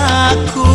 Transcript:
aku.